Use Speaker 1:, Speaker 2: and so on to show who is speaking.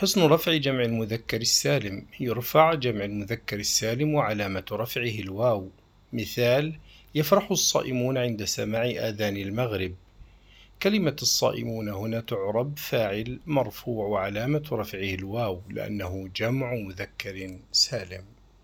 Speaker 1: حسن رفع جمع المذكر السالم. يرفع جمع المذكر السالم وعلامة رفعه الواو. مثال يفرح الصائمون عند سماع آذان المغرب. كلمة الصائمون هنا تعرب فاعل مرفوع وعلامة رفعه الواو لأنه جمع مذكر سالم.